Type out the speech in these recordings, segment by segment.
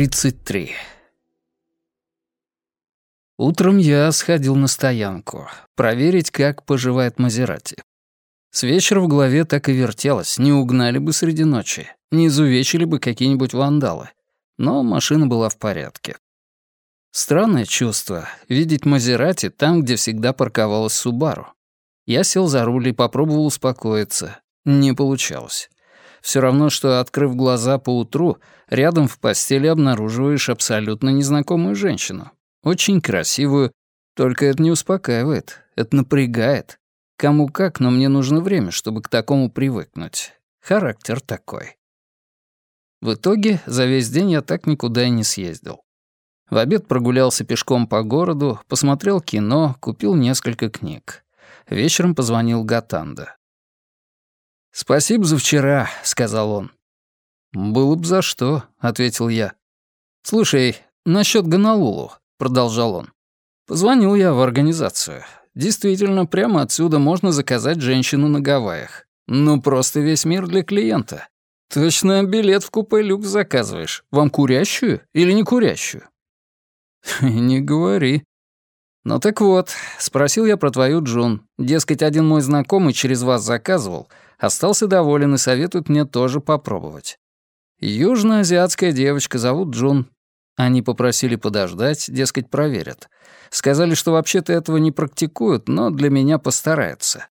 33. Утром я сходил на стоянку, проверить, как поживает Мазерати. С вечера в голове так и вертелось, не угнали бы среди ночи, не изувечили бы какие-нибудь вандалы. Но машина была в порядке. Странное чувство — видеть Мазерати там, где всегда парковалась Субару. Я сел за руль и попробовал успокоиться. Не получалось. Все равно, что, открыв глаза поутру, рядом в постели обнаруживаешь абсолютно незнакомую женщину. Очень красивую, только это не успокаивает, это напрягает. Кому как, но мне нужно время, чтобы к такому привыкнуть. Характер такой. В итоге, за весь день я так никуда и не съездил. В обед прогулялся пешком по городу, посмотрел кино, купил несколько книг. Вечером позвонил Гатанда. «Спасибо за вчера», — сказал он. «Было бы за что», — ответил я. «Слушай, насчет Гонолулу», — продолжал он. «Позвонил я в организацию. Действительно, прямо отсюда можно заказать женщину на Гавайях. Ну, просто весь мир для клиента. Точно билет в купе люкс заказываешь. Вам курящую или не курящую?» «Не говори», «Ну так вот, спросил я про твою Джун. Дескать, один мой знакомый через вас заказывал, остался доволен и советует мне тоже попробовать. Южноазиатская девочка, зовут Джун. Они попросили подождать, дескать, проверят. Сказали, что вообще-то этого не практикуют, но для меня постараются.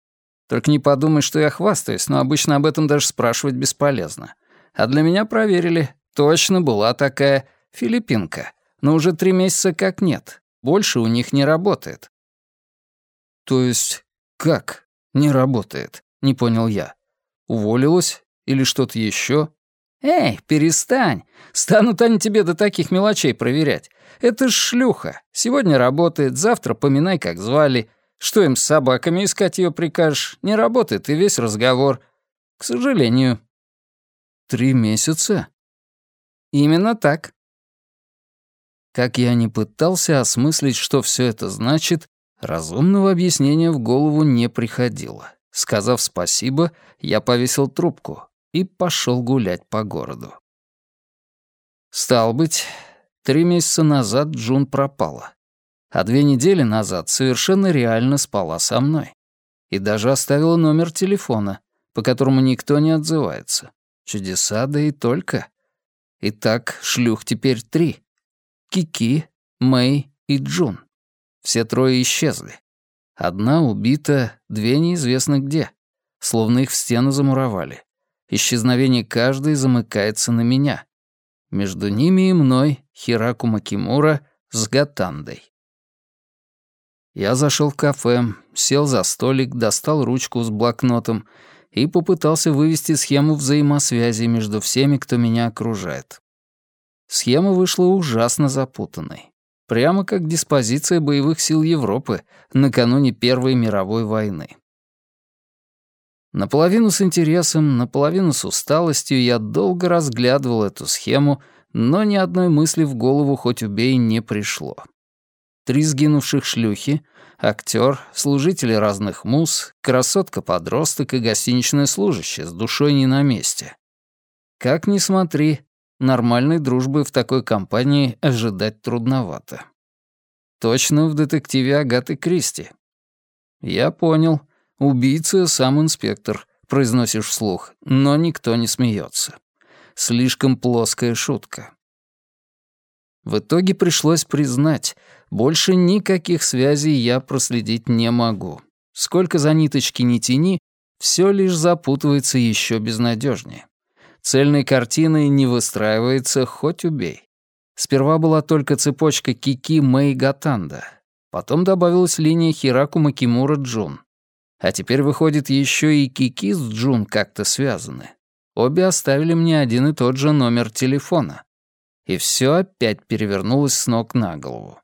Только не подумай, что я хвастаюсь, но обычно об этом даже спрашивать бесполезно. А для меня проверили. Точно была такая филиппинка. Но уже три месяца как нет. Больше у них не работает». «То есть как не работает?» — не понял я. «Уволилась? Или что-то еще? «Эй, перестань! Станут они тебе до таких мелочей проверять. Это ж шлюха. Сегодня работает, завтра поминай, как звали. Что им с собаками искать ее прикажешь? Не работает и весь разговор. К сожалению». «Три месяца?» «Именно так. Как я ни пытался осмыслить, что все это значит, разумного объяснения в голову не приходило. Сказав спасибо, я повесил трубку и пошел гулять по городу. Стал быть, три месяца назад Джун пропала. А две недели назад совершенно реально спала со мной. И даже оставила номер телефона, по которому никто не отзывается. Чудеса, да и только. Итак, шлюх теперь три. Кики, Мэй и Джун. Все трое исчезли. Одна убита, две неизвестно где. Словно их в стену замуровали. Исчезновение каждой замыкается на меня. Между ними и мной Хираку Макимура с Гатандой. Я зашел в кафе, сел за столик, достал ручку с блокнотом и попытался вывести схему взаимосвязи между всеми, кто меня окружает. Схема вышла ужасно запутанной. Прямо как диспозиция боевых сил Европы накануне Первой мировой войны. Наполовину с интересом, наполовину с усталостью я долго разглядывал эту схему, но ни одной мысли в голову хоть убей не пришло. Три сгинувших шлюхи, актер, служители разных муз, красотка-подросток и гостиничная служащая с душой не на месте. Как ни смотри, Нормальной дружбы в такой компании ожидать трудновато. Точно в детективе Агаты Кристи. Я понял. Убийца сам инспектор, произносишь вслух, но никто не смеется. Слишком плоская шутка. В итоге пришлось признать, больше никаких связей я проследить не могу. Сколько за ниточки не тяни, все лишь запутывается еще безнадежнее. Цельной картины не выстраивается, хоть убей. Сперва была только цепочка Кики Мэй Гатанда. Потом добавилась линия Хираку Макимура Джун. А теперь, выходит, еще и Кики с Джун как-то связаны. Обе оставили мне один и тот же номер телефона. И все опять перевернулось с ног на голову.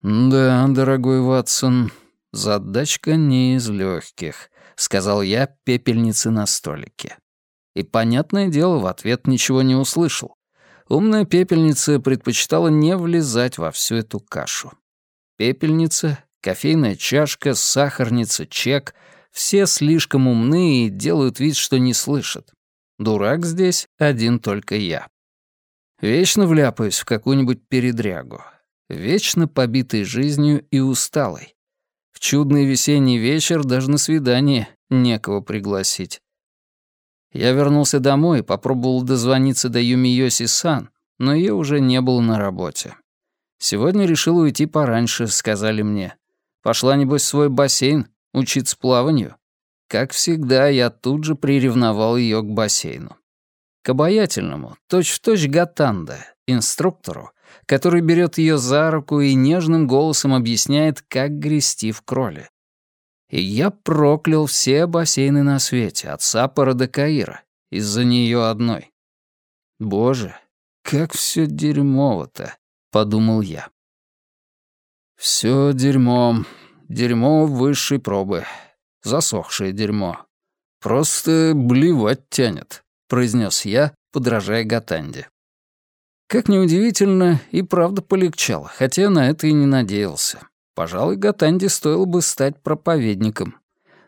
«Да, дорогой Ватсон, задачка не из легких», — сказал я пепельнице на столике. И, понятное дело, в ответ ничего не услышал. Умная пепельница предпочитала не влезать во всю эту кашу. Пепельница, кофейная чашка, сахарница, чек — все слишком умны и делают вид, что не слышат. Дурак здесь один только я. Вечно вляпаюсь в какую-нибудь передрягу. Вечно побитый жизнью и усталый. В чудный весенний вечер даже на свидание некого пригласить. Я вернулся домой и попробовал дозвониться до Юми Йоси-сан, но ее уже не было на работе. Сегодня решил уйти пораньше, сказали мне. Пошла, небось, в свой бассейн, учиться плаванию. Как всегда, я тут же приревновал ее к бассейну. К обаятельному, точь-в-точь Гатанда, инструктору, который берет ее за руку и нежным голосом объясняет, как грести в кроле. И я проклял все бассейны на свете, от Саппора до Каира, из-за нее одной. Боже, как все дерьмово-то, подумал я. Все дерьмо, дерьмо высшей пробы, засохшее дерьмо. Просто блевать тянет, произнес я, подражая Гатанде. Как неудивительно, и правда полегчало, хотя я на это и не надеялся. Пожалуй, Гатанде стоило бы стать проповедником.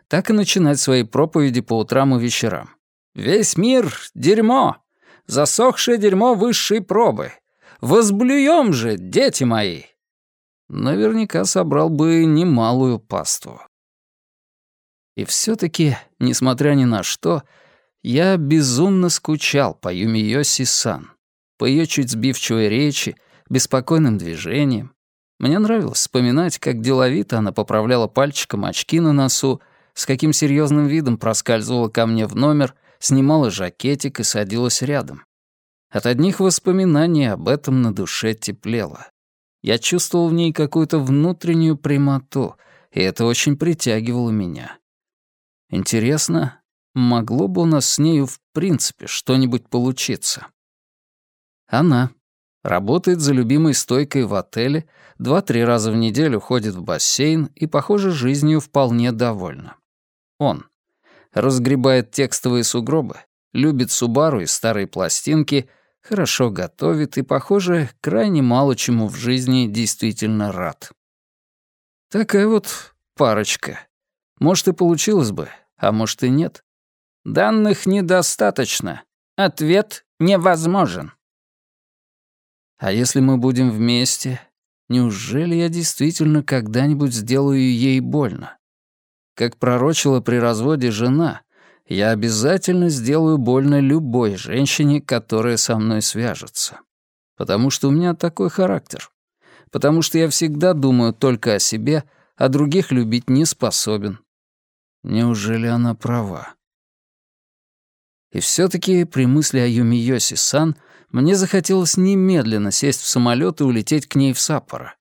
Так и начинать свои проповеди по утрам и вечерам. «Весь мир — дерьмо! Засохшее дерьмо высшей пробы! Возблюем же, дети мои!» Наверняка собрал бы немалую паству. И все таки несмотря ни на что, я безумно скучал по Юми Йоси-сан по ее чуть сбивчивой речи, беспокойным движениям. Мне нравилось вспоминать, как деловито она поправляла пальчиком очки на носу, с каким серьезным видом проскальзывала ко мне в номер, снимала жакетик и садилась рядом. От одних воспоминаний об этом на душе теплело. Я чувствовал в ней какую-то внутреннюю прямоту, и это очень притягивало меня. Интересно, могло бы у нас с нею в принципе что-нибудь получиться? Она. Работает за любимой стойкой в отеле, два-три раза в неделю ходит в бассейн и, похоже, жизнью вполне довольна. Он. Разгребает текстовые сугробы, любит Субару и старые пластинки, хорошо готовит и, похоже, крайне мало чему в жизни действительно рад. Такая вот парочка. Может, и получилось бы, а может и нет. Данных недостаточно. Ответ невозможен. А если мы будем вместе, неужели я действительно когда-нибудь сделаю ей больно? Как пророчила при разводе жена, я обязательно сделаю больно любой женщине, которая со мной свяжется. Потому что у меня такой характер. Потому что я всегда думаю только о себе, а других любить не способен. Неужели она права? И все таки при мысли о Юми Йоси-сан — мне захотелось немедленно сесть в самолет и улететь к ней в Саппоро.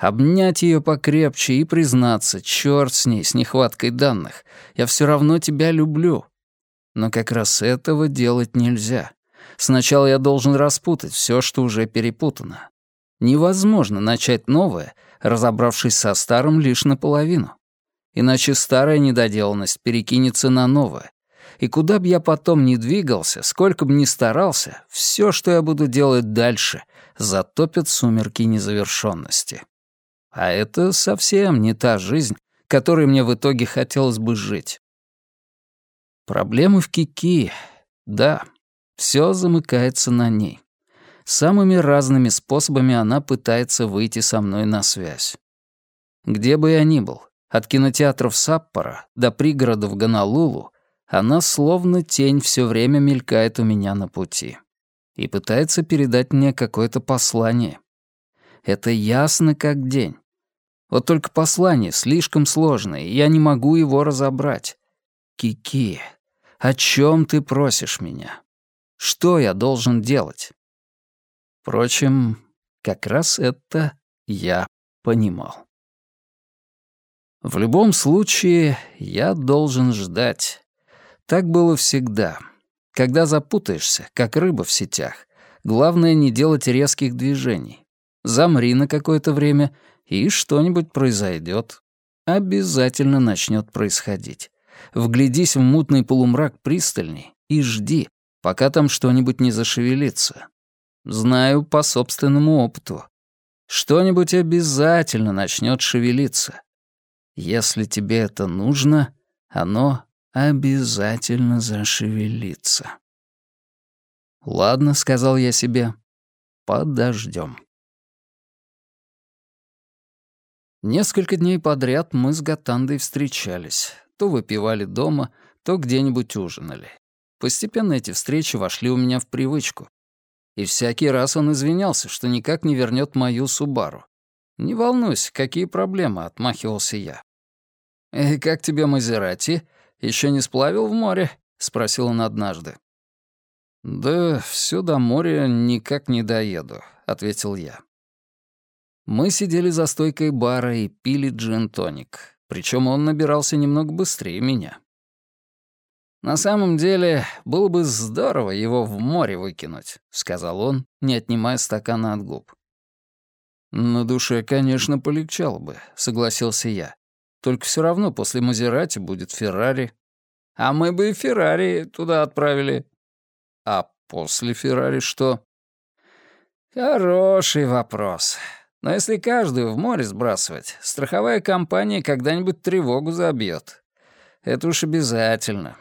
Обнять ее покрепче и признаться, черт с ней, с нехваткой данных. Я все равно тебя люблю. Но как раз этого делать нельзя. Сначала я должен распутать все, что уже перепутано. Невозможно начать новое, разобравшись со старым лишь наполовину. Иначе старая недоделанность перекинется на новое, и куда бы я потом ни двигался, сколько бы ни старался, все, что я буду делать дальше, затопят сумерки незавершенности. А это совсем не та жизнь, которой мне в итоге хотелось бы жить. Проблемы в Кики. Да, все замыкается на ней. Самыми разными способами она пытается выйти со мной на связь. Где бы я ни был, от кинотеатров Саппора до пригородов Гонолулу, она словно тень все время мелькает у меня на пути и пытается передать мне какое-то послание. Это ясно как день. Вот только послание слишком сложное, и я не могу его разобрать. Кики, о чем ты просишь меня? Что я должен делать? Впрочем, как раз это я понимал. В любом случае, я должен ждать. Так было всегда. Когда запутаешься, как рыба в сетях, главное не делать резких движений. Замри на какое-то время, и что-нибудь произойдет. Обязательно начнет происходить. Вглядись в мутный полумрак пристальней и жди, пока там что-нибудь не зашевелится. Знаю по собственному опыту. Что-нибудь обязательно начнет шевелиться. Если тебе это нужно, оно обязательно зашевелиться. «Ладно», — сказал я себе, подождем. Несколько дней подряд мы с Гатандой встречались. То выпивали дома, то где-нибудь ужинали. Постепенно эти встречи вошли у меня в привычку. И всякий раз он извинялся, что никак не вернет мою Субару. «Не волнуйся, какие проблемы», — отмахивался я. «И как тебе Мазерати? Еще не сплавил в море?» — спросил он однажды. «Да все до моря никак не доеду», — ответил я. Мы сидели за стойкой бара и пили джин-тоник. Причем он набирался немного быстрее меня. «На самом деле, было бы здорово его в море выкинуть», — сказал он, не отнимая стакана от губ. «На душе, конечно, полегчало бы», — согласился я. «Только все равно после Мазерати будет Феррари». «А мы бы и Феррари туда отправили». «А после Феррари что?» «Хороший вопрос. Но если каждую в море сбрасывать, страховая компания когда-нибудь тревогу забьет. Это уж обязательно.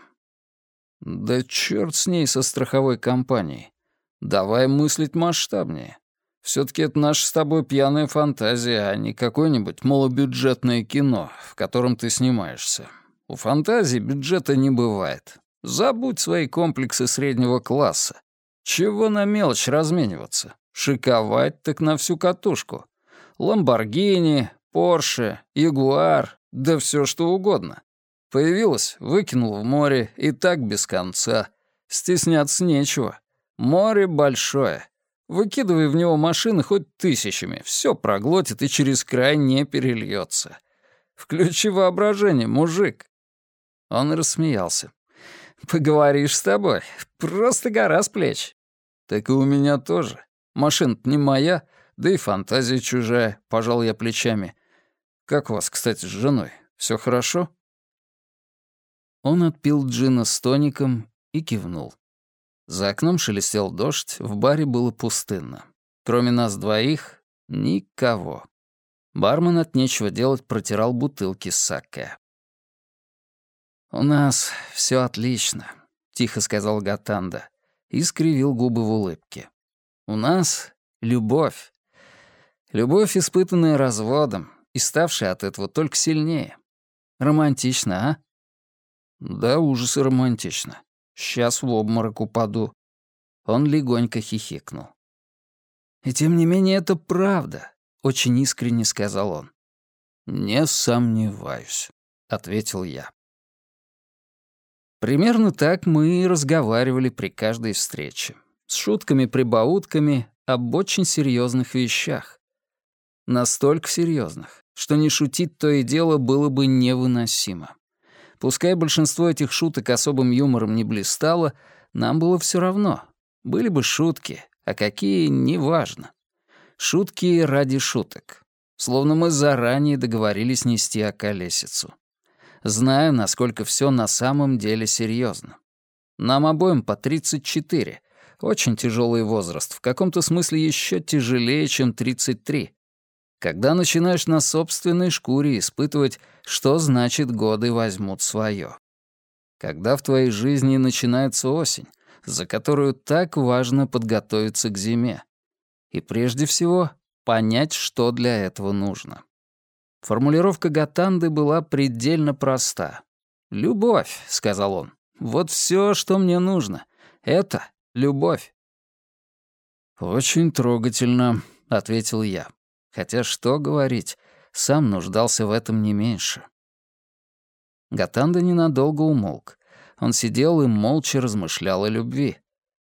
Да черт с ней со страховой компанией. Давай мыслить масштабнее. все таки это наша с тобой пьяная фантазия, а не какое-нибудь малобюджетное кино, в котором ты снимаешься. У фантазии бюджета не бывает. Забудь свои комплексы среднего класса. Чего на мелочь размениваться? Шиковать так на всю катушку. Ламборгини, Порше, Ягуар, да все что угодно. Появилась, выкинул в море, и так без конца. Стесняться нечего. Море большое. Выкидывай в него машины хоть тысячами, все проглотит и через край не перельется. Включи воображение, мужик. Он рассмеялся. Поговоришь с тобой, просто гора с плеч. Так и у меня тоже. Машина не моя, да и фантазия чужая, пожал я плечами. Как у вас, кстати, с женой? Все хорошо? Он отпил джина с тоником и кивнул. За окном шелестел дождь, в баре было пустынно. Кроме нас двоих — никого. Бармен от нечего делать протирал бутылки с сакэ. «У нас все отлично», — тихо сказал Гатанда и скривил губы в улыбке. «У нас любовь. Любовь, испытанная разводом и ставшая от этого только сильнее. Романтично, а?» Да, ужасы романтично. Сейчас в обморок упаду. Он легонько хихикнул. И тем не менее это правда, очень искренне сказал он. Не сомневаюсь, ответил я. Примерно так мы и разговаривали при каждой встрече. С шутками-прибаутками об очень серьезных вещах. Настолько серьезных, что не шутить то и дело было бы невыносимо. Пускай большинство этих шуток особым юмором не блистало, нам было все равно. Были бы шутки, а какие — неважно. Шутки ради шуток. Словно мы заранее договорились нести околесицу. Знаю, насколько все на самом деле серьезно. Нам обоим по 34. Очень тяжелый возраст, в каком-то смысле еще тяжелее, чем 33 когда начинаешь на собственной шкуре испытывать, что значит годы возьмут свое. Когда в твоей жизни начинается осень, за которую так важно подготовиться к зиме. И прежде всего понять, что для этого нужно. Формулировка Гатанды была предельно проста. «Любовь», — сказал он, — «вот все, что мне нужно. Это любовь». «Очень трогательно», — ответил я. Хотя что говорить, сам нуждался в этом не меньше. Гатанда ненадолго умолк. Он сидел и молча размышлял о любви.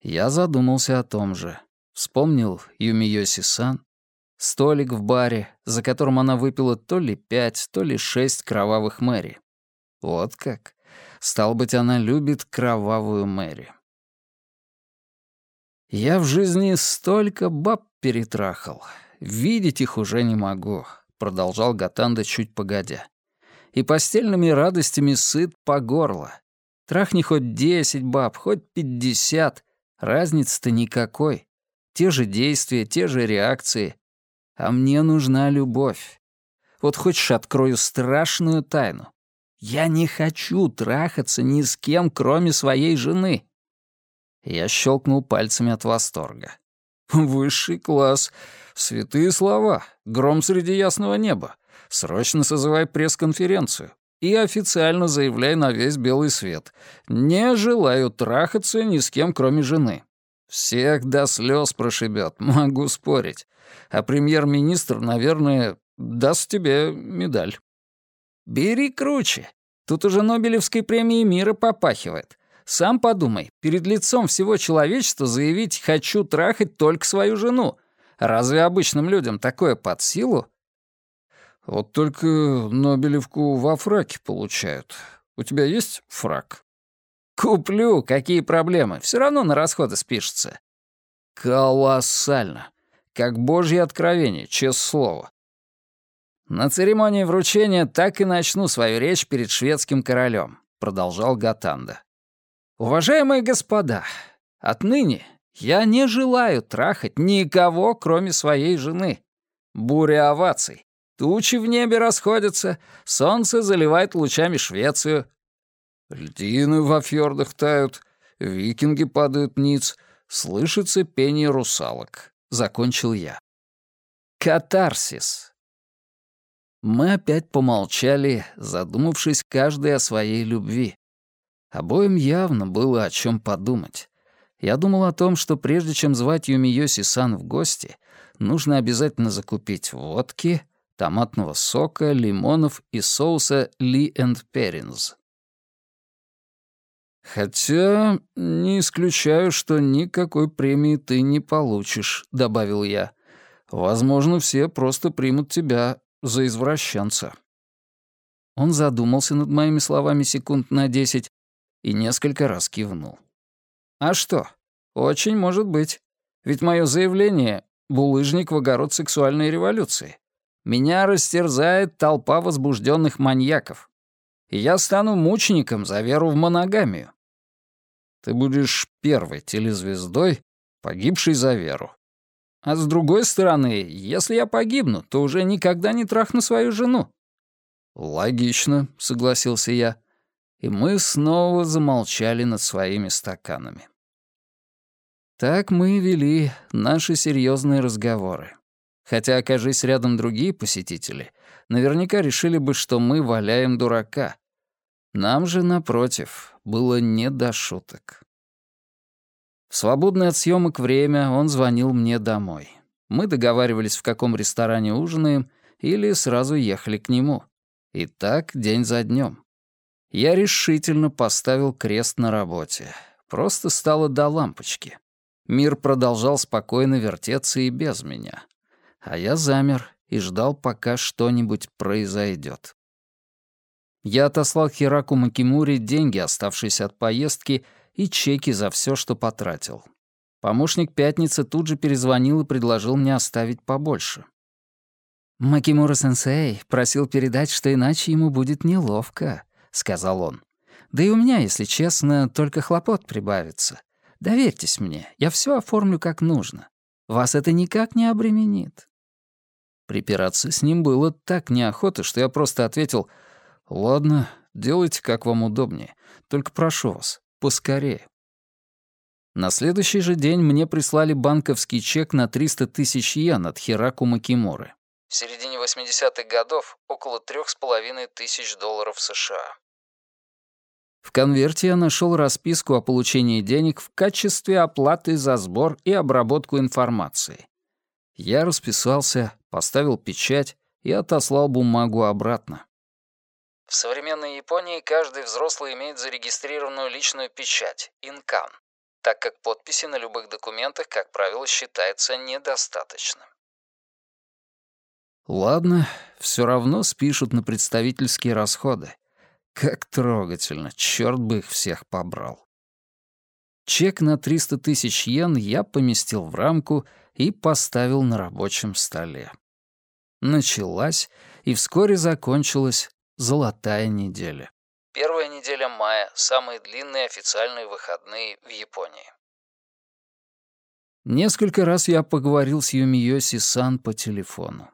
Я задумался о том же. Вспомнил Юмиёси-сан, столик в баре, за которым она выпила то ли пять, то ли шесть кровавых Мэри. Вот как. Стал быть, она любит кровавую Мэри. Я в жизни столько баб перетрахал. Видеть их уже не могу», — продолжал Гатанда чуть погодя. «И постельными радостями сыт по горло. Трахни хоть десять баб, хоть пятьдесят, разницы-то никакой. Те же действия, те же реакции. А мне нужна любовь. Вот хочешь, открою страшную тайну. Я не хочу трахаться ни с кем, кроме своей жены». Я щелкнул пальцами от восторга. Высший класс. Святые слова. Гром среди ясного неба. Срочно созывай пресс-конференцию. И официально заявляй на весь белый свет. Не желаю трахаться ни с кем, кроме жены. Всех до слез прошибет, могу спорить. А премьер-министр, наверное, даст тебе медаль. Бери круче. Тут уже Нобелевской премии мира попахивает. Сам подумай, перед лицом всего человечества заявить «хочу трахать только свою жену». Разве обычным людям такое под силу? Вот только Нобелевку во фраке получают. У тебя есть фрак? Куплю, какие проблемы, все равно на расходы спишется. Колоссально. Как божье откровение, честное слово. На церемонии вручения так и начну свою речь перед шведским королем, продолжал Гатанда. Уважаемые господа, отныне я не желаю трахать никого, кроме своей жены. Буря оваций. Тучи в небе расходятся, солнце заливает лучами Швецию. Льдины во фьордах тают, викинги падают ниц, слышится пение русалок. Закончил я. Катарсис. Мы опять помолчали, задумавшись каждый о своей любви. Обоим явно было о чем подумать. Я думал о том, что прежде чем звать Юмиёси-сан в гости, нужно обязательно закупить водки, томатного сока, лимонов и соуса Ли энд Перинс. «Хотя не исключаю, что никакой премии ты не получишь», — добавил я. «Возможно, все просто примут тебя за извращенца». Он задумался над моими словами секунд на десять и несколько раз кивнул. А что? Очень может быть. Ведь мое заявление — булыжник в огород сексуальной революции. Меня растерзает толпа возбужденных маньяков. Я стану мучеником за веру в моногамию. Ты будешь первой телезвездой, погибшей за веру. А с другой стороны, если я погибну, то уже никогда не трахну свою жену. Логично, согласился я. И мы снова замолчали над своими стаканами. Так мы вели наши серьезные разговоры. Хотя, окажись рядом другие посетители, наверняка решили бы, что мы валяем дурака. Нам же, напротив, было не до шуток. В свободное от съемок время он звонил мне домой. Мы договаривались, в каком ресторане ужинаем, или сразу ехали к нему. И так день за днем. Я решительно поставил крест на работе. Просто стало до лампочки. Мир продолжал спокойно вертеться и без меня. А я замер и ждал, пока что-нибудь произойдет. Я отослал Хираку Макимури деньги, оставшиеся от поездки, и чеки за все, что потратил. Помощник Пятницы тут же перезвонил и предложил мне оставить побольше. «Макимура-сенсей просил передать, что иначе ему будет неловко», — сказал он. «Да и у меня, если честно, только хлопот прибавится. Доверьтесь мне, я все оформлю как нужно. Вас это никак не обременит». Припираться с ним было так неохота, что я просто ответил «Ладно, делайте, как вам удобнее. Только прошу вас, поскорее». На следующий же день мне прислали банковский чек на 300 тысяч йен от Хираку Макимуры. В середине 80-х годов около трех с половиной тысяч долларов США. В конверте я нашел расписку о получении денег в качестве оплаты за сбор и обработку информации. Я расписался, поставил печать и отослал бумагу обратно. В современной Японии каждый взрослый имеет зарегистрированную личную печать — инкан, так как подписи на любых документах, как правило, считается недостаточным. Ладно, все равно спишут на представительские расходы. Как трогательно, черт бы их всех побрал. Чек на 300 тысяч йен я поместил в рамку и поставил на рабочем столе. Началась и вскоре закончилась золотая неделя. Первая неделя мая — самые длинные официальные выходные в Японии. Несколько раз я поговорил с Юмиёси-сан по телефону.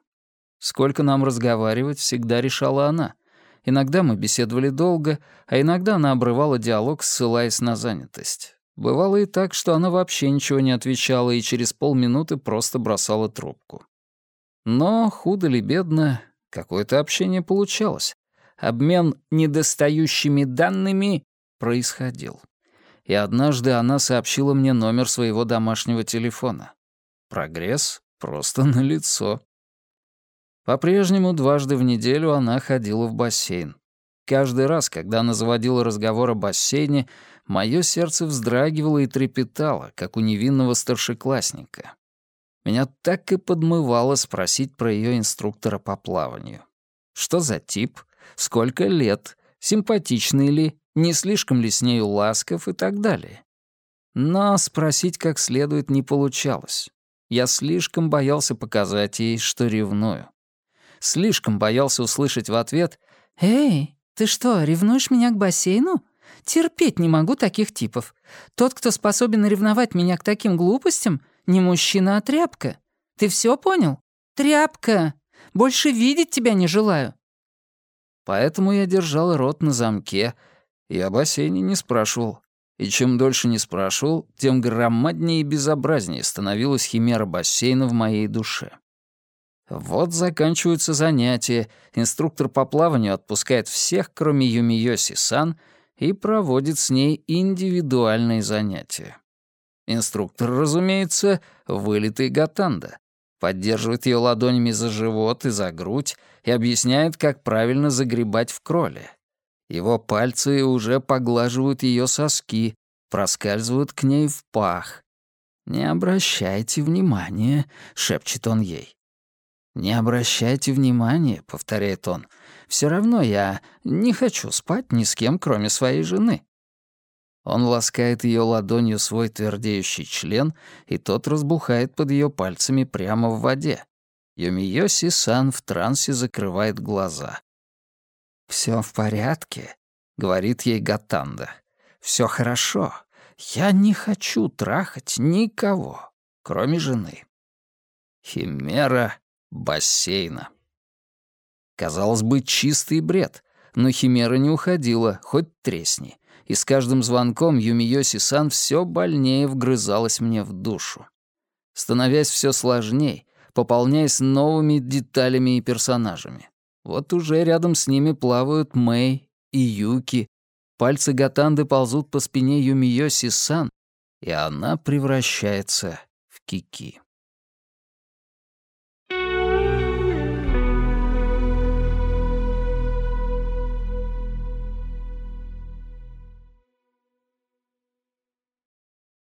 Сколько нам разговаривать, всегда решала она — Иногда мы беседовали долго, а иногда она обрывала диалог, ссылаясь на занятость. Бывало и так, что она вообще ничего не отвечала и через полминуты просто бросала трубку. Но, худо ли бедно, какое-то общение получалось. Обмен недостающими данными происходил. И однажды она сообщила мне номер своего домашнего телефона. Прогресс просто налицо. По-прежнему дважды в неделю она ходила в бассейн. Каждый раз, когда она заводила разговор о бассейне, мое сердце вздрагивало и трепетало, как у невинного старшеклассника. Меня так и подмывало спросить про ее инструктора по плаванию. Что за тип? Сколько лет? Симпатичный ли? Не слишком ли с нею ласков и так далее? Но спросить как следует не получалось. Я слишком боялся показать ей, что ревную. Слишком боялся услышать в ответ «Эй, ты что, ревнуешь меня к бассейну? Терпеть не могу таких типов. Тот, кто способен ревновать меня к таким глупостям, не мужчина, а тряпка. Ты все понял? Тряпка! Больше видеть тебя не желаю». Поэтому я держал рот на замке и о бассейне не спрашивал. И чем дольше не спрашивал, тем громаднее и безобразнее становилась химера бассейна в моей душе. Вот заканчиваются занятия, инструктор по плаванию отпускает всех, кроме Юмиёси-сан, и проводит с ней индивидуальные занятия. Инструктор, разумеется, вылитый гатанда. Поддерживает ее ладонями за живот и за грудь и объясняет, как правильно загребать в кроле. Его пальцы уже поглаживают ее соски, проскальзывают к ней в пах. «Не обращайте внимания», — шепчет он ей. «Не обращайте внимания», — повторяет он. «Все равно я не хочу спать ни с кем, кроме своей жены». Он ласкает ее ладонью свой твердеющий член, и тот разбухает под ее пальцами прямо в воде. Юмиёси-сан в трансе закрывает глаза. «Все в порядке», — говорит ей Гатанда. «Все хорошо. Я не хочу трахать никого, кроме жены». Химера бассейна. Казалось бы, чистый бред, но Химера не уходила, хоть тресни, и с каждым звонком Юмиёси-сан все больнее вгрызалась мне в душу. Становясь все сложней, пополняясь новыми деталями и персонажами. Вот уже рядом с ними плавают Мэй и Юки, пальцы Гатанды ползут по спине Юмиёси-сан, и она превращается в Кики.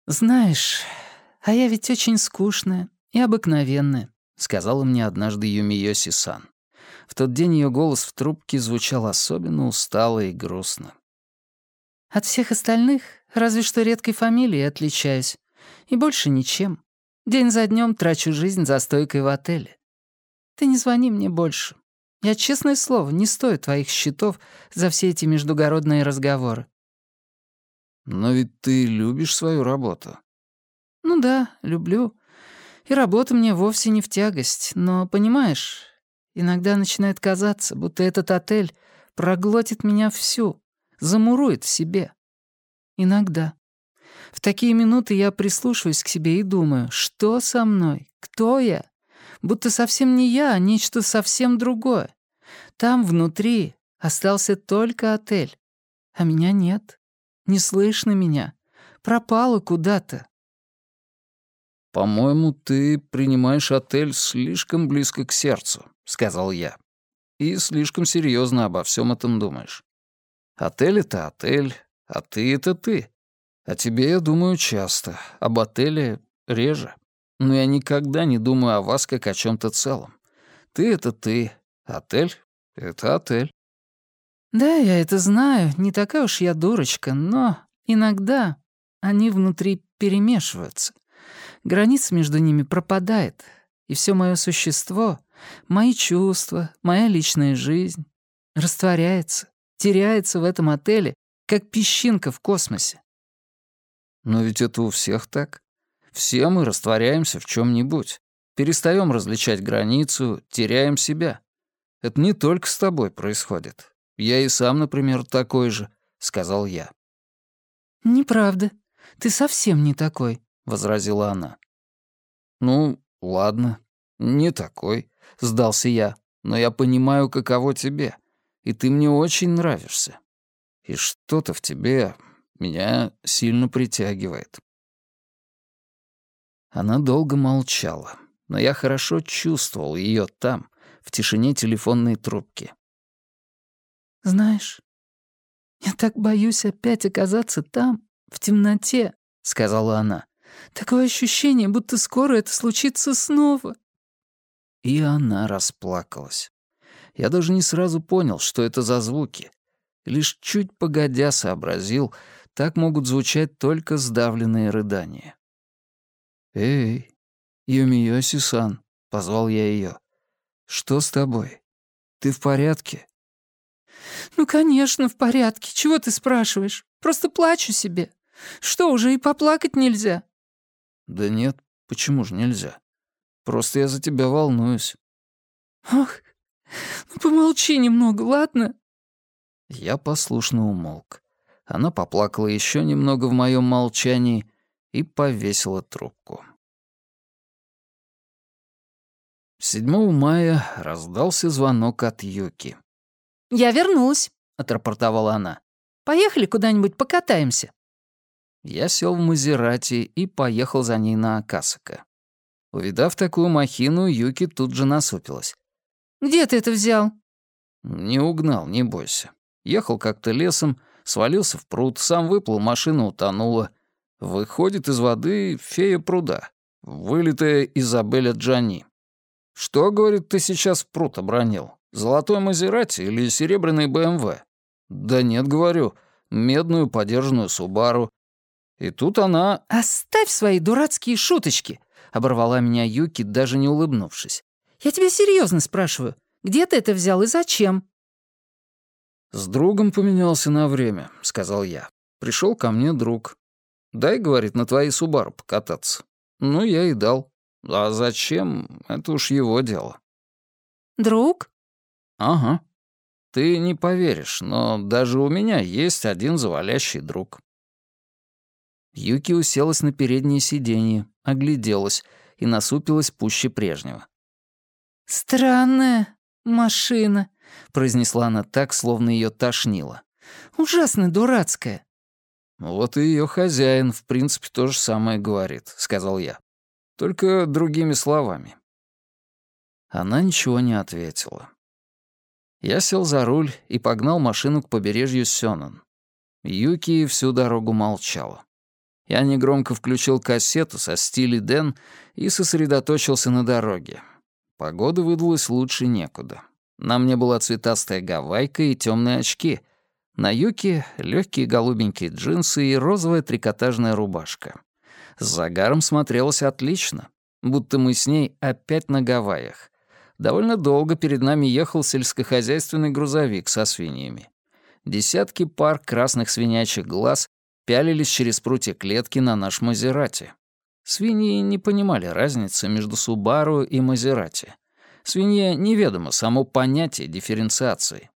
«Знаешь, а я ведь очень скучная и обыкновенная», — сказала мне однажды Юмиёси-сан. В тот день ее голос в трубке звучал особенно устало и грустно. «От всех остальных разве что редкой фамилией отличаюсь. И больше ничем. День за днем трачу жизнь за стойкой в отеле. Ты не звони мне больше. Я, честное слово, не стою твоих счетов за все эти междугородные разговоры. Но ведь ты любишь свою работу. Ну да, люблю. И работа мне вовсе не в тягость. Но, понимаешь, иногда начинает казаться, будто этот отель проглотит меня всю, замурует в себе. Иногда. В такие минуты я прислушиваюсь к себе и думаю, что со мной, кто я? Будто совсем не я, а нечто совсем другое. Там, внутри, остался только отель, а меня нет не слышно меня. Пропала куда-то». «По-моему, ты принимаешь отель слишком близко к сердцу», — сказал я. «И слишком серьезно обо всем этом думаешь. Отель — это отель, а ты — это ты. О тебе я думаю часто, об отеле — реже. Но я никогда не думаю о вас как о чем то целом. Ты — это ты, отель — это отель». «Да, я это знаю, не такая уж я дурочка, но иногда они внутри перемешиваются. Граница между ними пропадает, и все мое существо, мои чувства, моя личная жизнь растворяется, теряется в этом отеле, как песчинка в космосе. Но ведь это у всех так. Все мы растворяемся в чем нибудь перестаем различать границу, теряем себя. Это не только с тобой происходит. Я и сам, например, такой же», — сказал я. «Неправда. Ты совсем не такой», — возразила она. «Ну, ладно, не такой», — сдался я. «Но я понимаю, каково тебе, и ты мне очень нравишься. И что-то в тебе меня сильно притягивает». Она долго молчала, но я хорошо чувствовал ее там, в тишине телефонной трубки. «Знаешь, я так боюсь опять оказаться там, в темноте», — сказала она. «Такое ощущение, будто скоро это случится снова». И она расплакалась. Я даже не сразу понял, что это за звуки. Лишь чуть погодя сообразил, так могут звучать только сдавленные рыдания. «Эй, Юмиоси-сан», — позвал я ее. «Что с тобой? Ты в порядке?» «Ну, конечно, в порядке. Чего ты спрашиваешь? Просто плачу себе. Что, уже и поплакать нельзя?» «Да нет, почему же нельзя? Просто я за тебя волнуюсь». «Ох, ну помолчи немного, ладно?» Я послушно умолк. Она поплакала еще немного в моем молчании и повесила трубку. 7 мая раздался звонок от Юки. «Я вернулась», — отрапортовала она. «Поехали куда-нибудь покатаемся». Я сел в Мазерати и поехал за ней на Акасака. Увидав такую махину, Юки тут же насупилась. «Где ты это взял?» «Не угнал, не бойся. Ехал как-то лесом, свалился в пруд, сам выплыл, машина утонула. Выходит из воды фея пруда, вылитая Изабеля Джани. Что, говорит, ты сейчас в пруд обронил? Золотой Мазерати или серебряный БМВ? Да нет, говорю, медную подержанную Субару. И тут она... «Оставь свои дурацкие шуточки!» — оборвала меня Юки, даже не улыбнувшись. «Я тебя серьезно спрашиваю, где ты это взял и зачем?» «С другом поменялся на время», — сказал я. Пришел ко мне друг. «Дай, — говорит, — на твоей Субару покататься». Ну, я и дал. А зачем, это уж его дело. «Друг?» «Ага. Ты не поверишь, но даже у меня есть один завалящий друг». Юки уселась на переднее сиденье, огляделась и насупилась пуще прежнего. «Странная машина», — произнесла она так, словно ее тошнило. «Ужасно дурацкая». «Вот и ее хозяин, в принципе, то же самое говорит», — сказал я. «Только другими словами». Она ничего не ответила. Я сел за руль и погнал машину к побережью Сёнэн. Юки всю дорогу молчала. Я негромко включил кассету со стилей Дэн и сосредоточился на дороге. Погода выдалась лучше некуда. На мне была цветастая гавайка и темные очки. На юке — легкие голубенькие джинсы и розовая трикотажная рубашка. С загаром смотрелось отлично, будто мы с ней опять на Гавайях. Довольно долго перед нами ехал сельскохозяйственный грузовик со свиньями. Десятки пар красных свинячьих глаз пялились через прутья клетки на наш Мазерати. Свиньи не понимали разницы между Субару и Мазерати. Свинье неведомо само понятие дифференциации.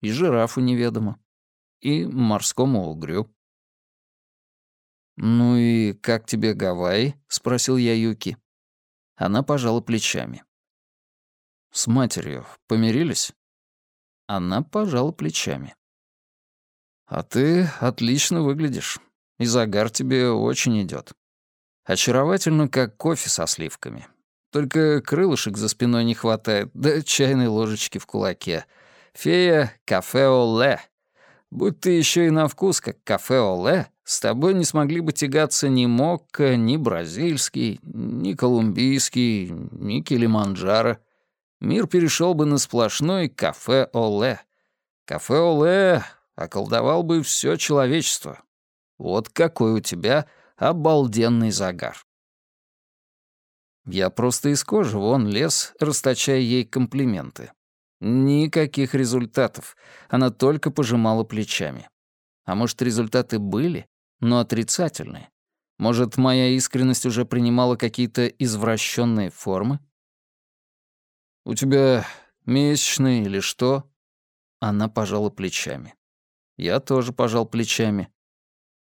И жирафу неведомо. И морскому угрю. «Ну и как тебе Гавайи?» — спросил я Юки. Она пожала плечами. «С матерью помирились?» Она пожала плечами. «А ты отлично выглядишь, и загар тебе очень идет. Очаровательно, как кофе со сливками. Только крылышек за спиной не хватает, да чайной ложечки в кулаке. Фея кафе Оле. Будь ты еще и на вкус, как кафе Оле, с тобой не смогли бы тягаться ни Мокко, ни бразильский, ни колумбийский, ни Килиманджаро. Мир перешел бы на сплошной кафе Оле. Кафе Оле околдовал бы все человечество. Вот какой у тебя обалденный загар. Я просто из кожи вон лез, расточая ей комплименты. Никаких результатов. Она только пожимала плечами. А может, результаты были, но отрицательные? Может, моя искренность уже принимала какие-то извращенные формы? «У тебя месячные или что?» Она пожала плечами. Я тоже пожал плечами.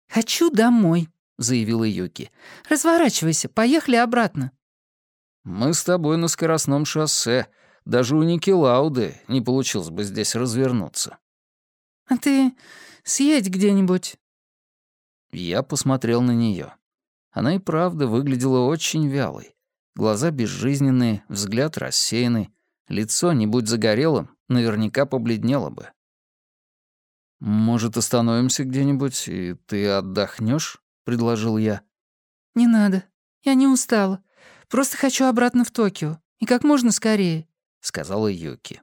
«Хочу домой», — заявила Юки. «Разворачивайся, поехали обратно». «Мы с тобой на скоростном шоссе. Даже у Ники Лауды не получилось бы здесь развернуться». «А ты съедь где-нибудь». Я посмотрел на нее. Она и правда выглядела очень вялой. Глаза безжизненные, взгляд рассеянный. Лицо, не будь загорелым, наверняка побледнело бы. «Может, остановимся где-нибудь, и ты отдохнешь? предложил я. «Не надо. Я не устала. Просто хочу обратно в Токио. И как можно скорее», — сказала Юки.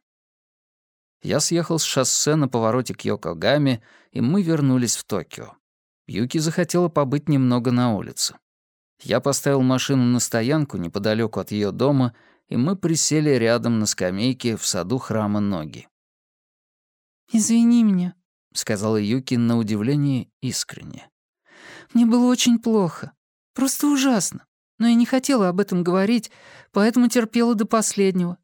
Я съехал с шоссе на повороте к Йокогаме, и мы вернулись в Токио. Юки захотела побыть немного на улице. Я поставил машину на стоянку неподалеку от ее дома, и мы присели рядом на скамейке в саду храма Ноги. «Извини меня», — сказала Юки на удивление искренне. «Мне было очень плохо. Просто ужасно. Но я не хотела об этом говорить, поэтому терпела до последнего».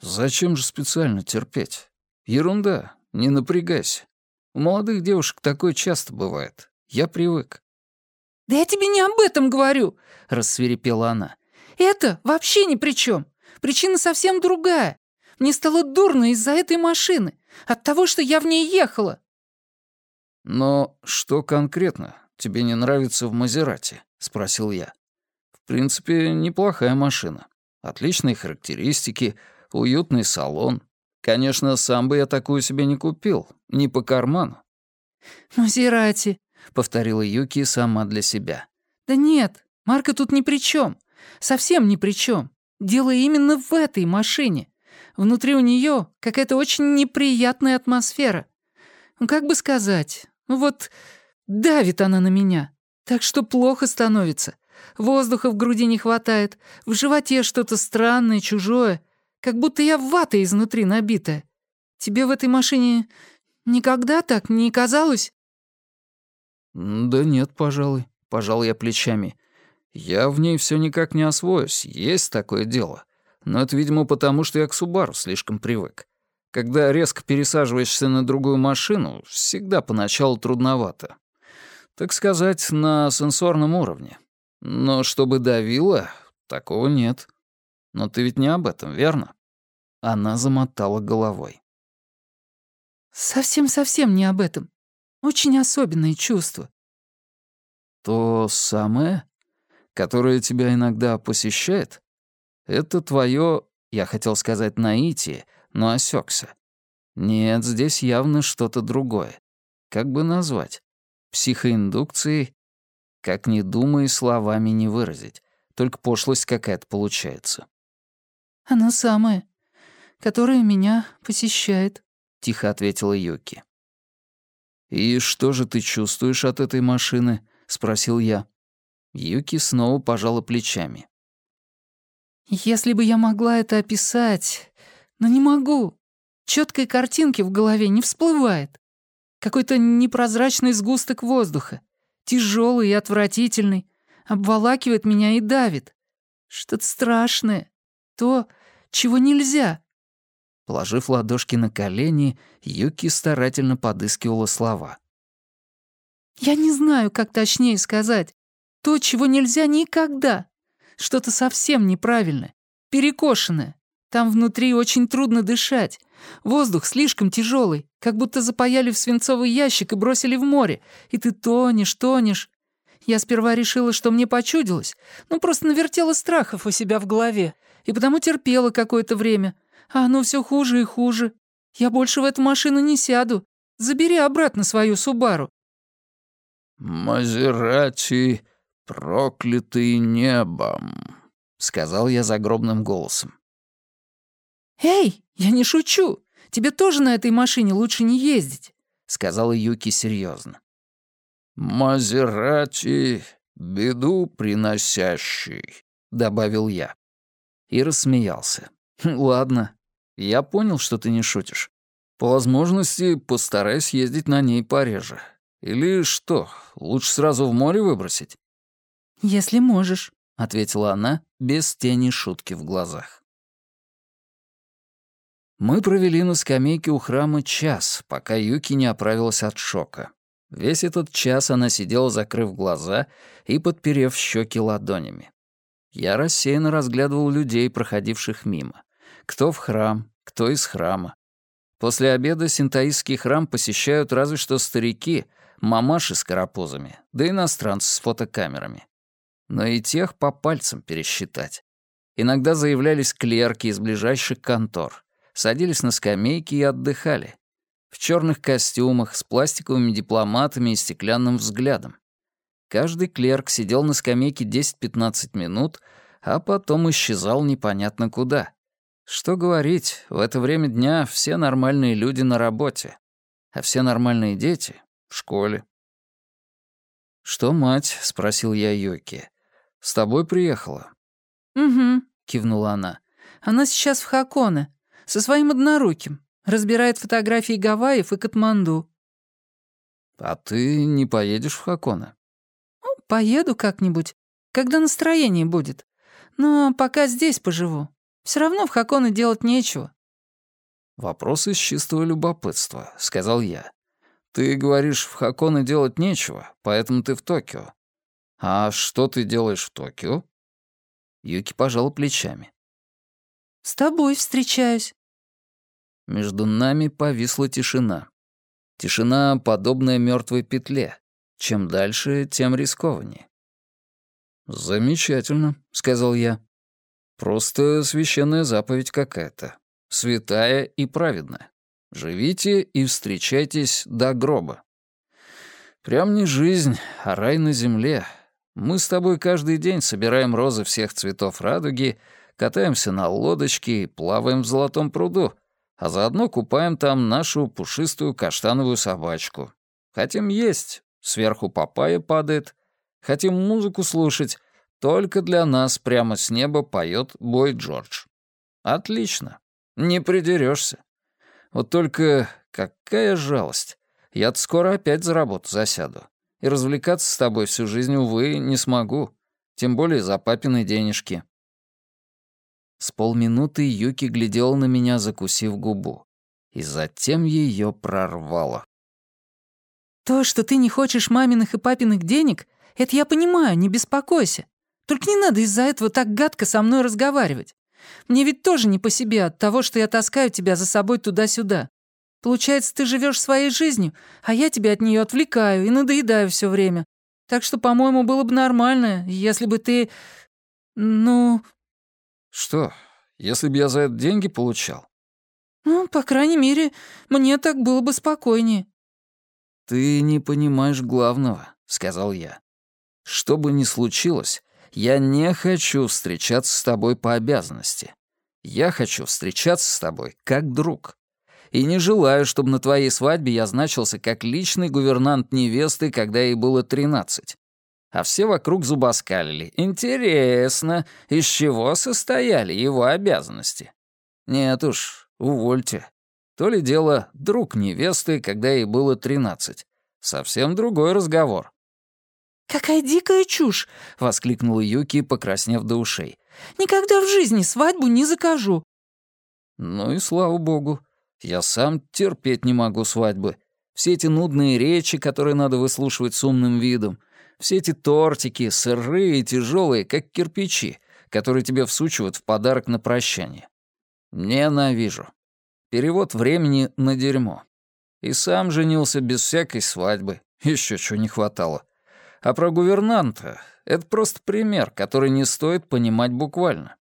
«Зачем же специально терпеть? Ерунда, не напрягайся. У молодых девушек такое часто бывает. Я привык». «Да я тебе не об этом говорю», — рассверепела она. «Это вообще ни при чем. Причина совсем другая. Мне стало дурно из-за этой машины, от того, что я в ней ехала». «Но что конкретно тебе не нравится в Мазерате?» — спросил я. «В принципе, неплохая машина. Отличные характеристики, уютный салон. Конечно, сам бы я такую себе не купил, не по карману». «Мазерати», — повторила Юки сама для себя. «Да нет, Марка тут ни при чем. Совсем ни при чем. Дело именно в этой машине. Внутри у нее какая-то очень неприятная атмосфера. Как бы сказать, ну вот давит она на меня. Так что плохо становится. Воздуха в груди не хватает, в животе что-то странное, чужое. Как будто я ватой изнутри набитая. Тебе в этой машине никогда так не казалось?» «Да нет, пожалуй», — пожал я плечами. «Я в ней все никак не освоюсь, есть такое дело. Но это, видимо, потому, что я к Субару слишком привык. Когда резко пересаживаешься на другую машину, всегда поначалу трудновато. Так сказать, на сенсорном уровне. Но чтобы давило, такого нет. Но ты ведь не об этом, верно?» Она замотала головой. «Совсем-совсем не об этом. Очень особенные чувства». «То самое, которое тебя иногда посещает? Это твое, я хотел сказать, наитие, но осекся. Нет, здесь явно что-то другое. Как бы назвать? Психоиндукцией? Как не думай, словами не выразить. Только пошлость какая-то получается. «Оно самое, которое меня посещает», — тихо ответила Юки. «И что же ты чувствуешь от этой машины?» — спросил я. Юки снова пожала плечами. «Если бы я могла это описать, но не могу. Четкой картинки в голове не всплывает. Какой-то непрозрачный сгусток воздуха, тяжелый и отвратительный, обволакивает меня и давит. Что-то страшное, то, чего нельзя». Положив ладошки на колени, Юки старательно подыскивала слова. «Я не знаю, как точнее сказать. То, чего нельзя никогда. Что-то совсем неправильное, перекошенное. Там внутри очень трудно дышать. Воздух слишком тяжелый, как будто запаяли в свинцовый ящик и бросили в море, и ты тонешь, тонешь. Я сперва решила, что мне почудилось, ну просто навертела страхов у себя в голове, и потому терпела какое-то время. А оно все хуже и хуже. Я больше в эту машину не сяду. Забери обратно свою Субару». «Мазерати, проклятый небом», — сказал я загробным голосом. «Эй, я не шучу. Тебе тоже на этой машине лучше не ездить», — сказала Юки серьезно. «Мазерати, беду приносящий», — добавил я. И рассмеялся. «Ладно, я понял, что ты не шутишь. По возможности постараюсь ездить на ней пореже. Или что, лучше сразу в море выбросить?» «Если можешь», — ответила она, без тени шутки в глазах. Мы провели на скамейке у храма час, пока Юки не оправилась от шока. Весь этот час она сидела, закрыв глаза и подперев щеки ладонями. Я рассеянно разглядывал людей, проходивших мимо. Кто в храм, кто из храма. После обеда синтаистский храм посещают разве что старики, мамаши с карапузами, да иностранцы с фотокамерами. Но и тех по пальцам пересчитать. Иногда заявлялись клерки из ближайших контор, садились на скамейки и отдыхали. В черных костюмах, с пластиковыми дипломатами и стеклянным взглядом. Каждый клерк сидел на скамейке 10-15 минут, а потом исчезал непонятно куда. Что говорить, в это время дня все нормальные люди на работе, а все нормальные дети — в школе. «Что мать?» — спросил я Йоки. «С тобой приехала?» «Угу», — кивнула она. «Она сейчас в Хаконе, со своим одноруким, разбирает фотографии Гавайев и Катманду». «А ты не поедешь в Хаконе?» «Ну, поеду как-нибудь, когда настроение будет. Но пока здесь поживу. Все равно в Хаконе делать нечего». «Вопрос из чистого любопытства», — сказал я. «Ты говоришь, в Хаконе делать нечего, поэтому ты в Токио. А что ты делаешь в Токио?» Юки пожала плечами. «С тобой встречаюсь». Между нами повисла тишина. Тишина, подобная мертвой петле. Чем дальше, тем рискованнее. «Замечательно», — сказал я. Просто священная заповедь какая-то. Святая и праведная. Живите и встречайтесь до гроба. Прям не жизнь, а рай на земле. Мы с тобой каждый день собираем розы всех цветов радуги, катаемся на лодочке и плаваем в золотом пруду, а заодно купаем там нашу пушистую каштановую собачку. Хотим есть, сверху папайя падает. Хотим музыку слушать, только для нас прямо с неба поет Бой Джордж. Отлично. Не придерешься. Вот только какая жалость. я скоро опять за работу засяду. И развлекаться с тобой всю жизнь, увы, не смогу. Тем более за папины денежки. С полминуты Юки глядел на меня, закусив губу. И затем ее прорвало. «То, что ты не хочешь маминых и папиных денег, это я понимаю, не беспокойся. Только не надо из-за этого так гадко со мной разговаривать. Мне ведь тоже не по себе от того, что я таскаю тебя за собой туда-сюда. Получается, ты живешь своей жизнью, а я тебя от нее отвлекаю и надоедаю все время. Так что, по-моему, было бы нормально, если бы ты... Ну...» «Что, если бы я за это деньги получал?» «Ну, по крайней мере, мне так было бы спокойнее». «Ты не понимаешь главного», — сказал я. «Что бы ни случилось, я не хочу встречаться с тобой по обязанности. Я хочу встречаться с тобой как друг. И не желаю, чтобы на твоей свадьбе я значился как личный гувернант невесты, когда ей было тринадцать. А все вокруг зубоскалили. Интересно, из чего состояли его обязанности? Нет уж, увольте. То ли дело друг невесты, когда ей было тринадцать. Совсем другой разговор. «Какая дикая чушь!» — воскликнула Юки, покраснев до ушей. «Никогда в жизни свадьбу не закажу». «Ну и слава богу. Я сам терпеть не могу свадьбы. Все эти нудные речи, которые надо выслушивать с умным видом, все эти тортики, сырые и тяжелые, как кирпичи, которые тебе всучивают в подарок на прощание. Ненавижу. Перевод времени на дерьмо. И сам женился без всякой свадьбы. Еще чего не хватало. А про гувернанта — это просто пример, который не стоит понимать буквально.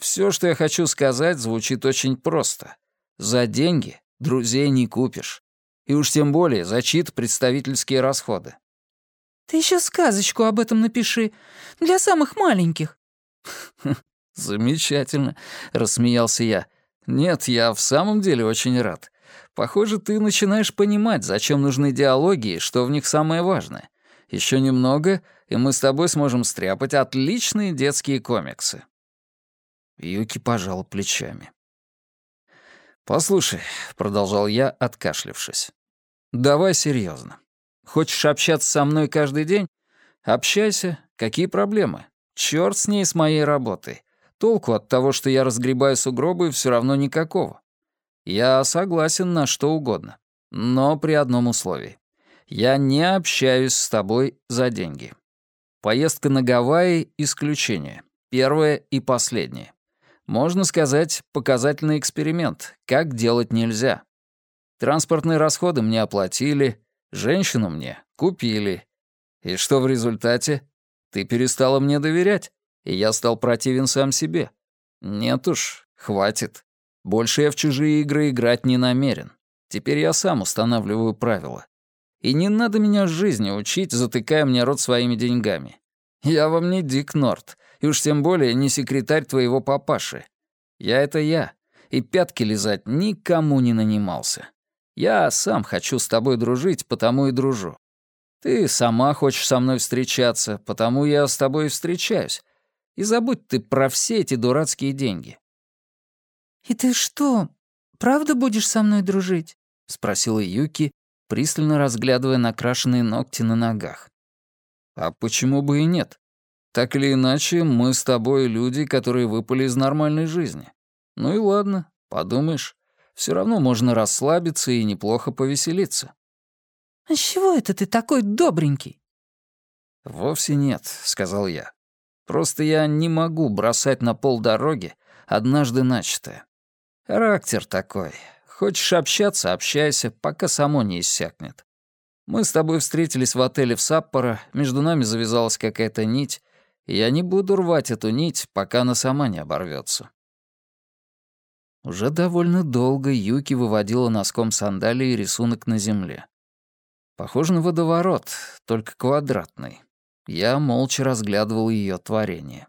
Все, что я хочу сказать, звучит очень просто. За деньги друзей не купишь. И уж тем более за чьи-то представительские расходы. «Ты еще сказочку об этом напиши. Для самых маленьких». «Замечательно», — рассмеялся я. «Нет, я в самом деле очень рад. Похоже, ты начинаешь понимать, зачем нужны диалоги и что в них самое важное. Еще немного, и мы с тобой сможем стряпать отличные детские комиксы». Юки пожал плечами. «Послушай», — продолжал я, откашлившись, — «давай серьезно. Хочешь общаться со мной каждый день? Общайся. Какие проблемы? Черт с ней, с моей работой. Толку от того, что я разгребаю сугробы, все равно никакого. Я согласен на что угодно, но при одном условии. Я не общаюсь с тобой за деньги. Поездка на Гавайи — исключение. Первое и последнее. Можно сказать, показательный эксперимент, как делать нельзя. Транспортные расходы мне оплатили, женщину мне купили. И что в результате? Ты перестала мне доверять, и я стал противен сам себе. Нет уж, хватит. Больше я в чужие игры играть не намерен. Теперь я сам устанавливаю правила. И не надо меня жизни учить, затыкая мне рот своими деньгами. Я вам не Дик Норт, и уж тем более не секретарь твоего папаши. Я — это я, и пятки лизать никому не нанимался. Я сам хочу с тобой дружить, потому и дружу. Ты сама хочешь со мной встречаться, потому я с тобой и встречаюсь. И забудь ты про все эти дурацкие деньги». «И ты что, правда будешь со мной дружить?» — спросила Юки, пристально разглядывая накрашенные ногти на ногах. «А почему бы и нет? Так или иначе, мы с тобой люди, которые выпали из нормальной жизни. Ну и ладно, подумаешь, все равно можно расслабиться и неплохо повеселиться». «А с чего это ты такой добренький?» «Вовсе нет», — сказал я. «Просто я не могу бросать на полдороги однажды начатое. Характер такой. Хочешь общаться — общайся, пока само не иссякнет. Мы с тобой встретились в отеле в Саппоро, между нами завязалась какая-то нить, я не буду рвать эту нить, пока она сама не оборвется. Уже довольно долго Юки выводила носком сандалии рисунок на земле. Похоже на водоворот, только квадратный. Я молча разглядывал ее творение.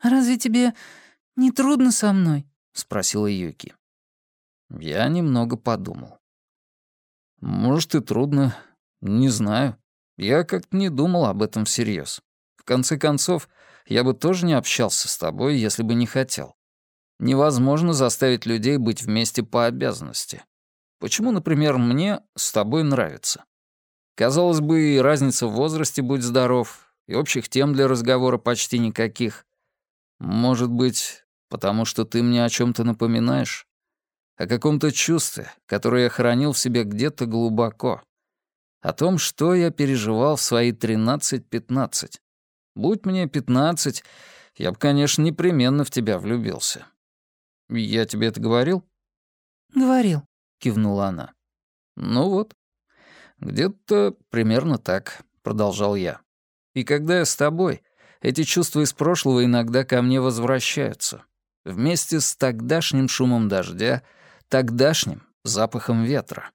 «Разве тебе не трудно со мной?» — спросила Юки. Я немного подумал. «Может, и трудно. Не знаю. Я как-то не думал об этом всерьез. В конце концов, я бы тоже не общался с тобой, если бы не хотел. Невозможно заставить людей быть вместе по обязанности. Почему, например, мне с тобой нравится? Казалось бы, и разница в возрасте, будь здоров, и общих тем для разговора почти никаких. Может быть, потому что ты мне о чем то напоминаешь? О каком-то чувстве, которое я хранил в себе где-то глубоко. О том, что я переживал в свои 13-15. Будь мне 15, я бы, конечно, непременно в тебя влюбился. Я тебе это говорил? Говорил, кивнула она. Ну вот. Где-то примерно так, продолжал я. И когда я с тобой, эти чувства из прошлого иногда ко мне возвращаются. Вместе с тогдашним шумом дождя, тогдашним запахом ветра.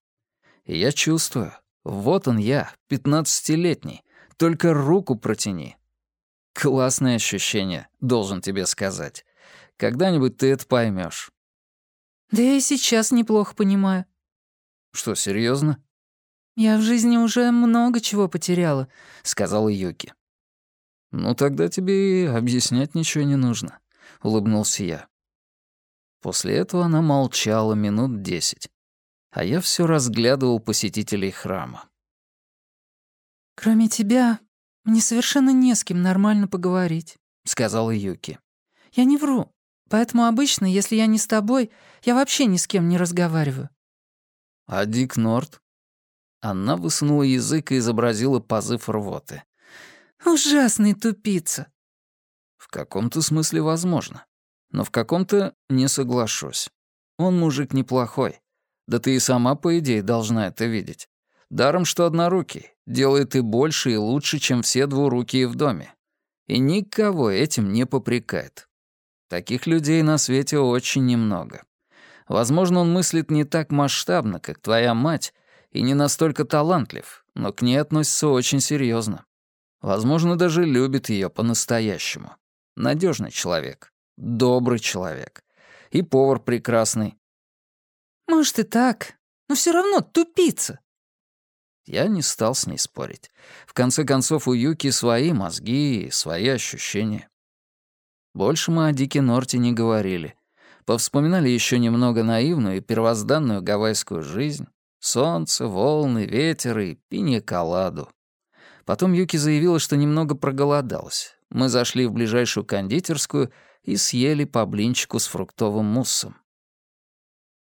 И я чувствую, вот он я, пятнадцатилетний, только руку протяни, Классное ощущение, должен тебе сказать. Когда-нибудь ты это поймешь. Да я и сейчас неплохо понимаю. Что, серьезно? Я в жизни уже много чего потеряла, сказала Юки. Ну тогда тебе и объяснять ничего не нужно, улыбнулся я. После этого она молчала минут десять, а я все разглядывал посетителей храма. «Кроме тебя, «Мне совершенно не с кем нормально поговорить», — сказала Юки. «Я не вру, поэтому обычно, если я не с тобой, я вообще ни с кем не разговариваю». «А Дик Норт?» Она высунула язык и изобразила позыв рвоты. «Ужасный тупица». «В каком-то смысле возможно, но в каком-то не соглашусь. Он мужик неплохой. Да ты и сама, по идее, должна это видеть. Даром, что однорукий, делает и больше, и лучше, чем все двурукие в доме. И никого этим не попрекает. Таких людей на свете очень немного. Возможно, он мыслит не так масштабно, как твоя мать, и не настолько талантлив, но к ней относится очень серьезно. Возможно, даже любит ее по-настоящему. Надежный человек, добрый человек. И повар прекрасный. Может и так, но все равно тупица. Я не стал с ней спорить. В конце концов, у Юки свои мозги и свои ощущения. Больше мы о Дике Норте не говорили. Повспоминали еще немного наивную и первозданную гавайскую жизнь. Солнце, волны, ветер и пинья-коладу. Потом Юки заявила, что немного проголодалась. Мы зашли в ближайшую кондитерскую и съели по блинчику с фруктовым муссом.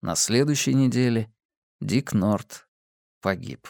На следующей неделе Дик Норт погиб.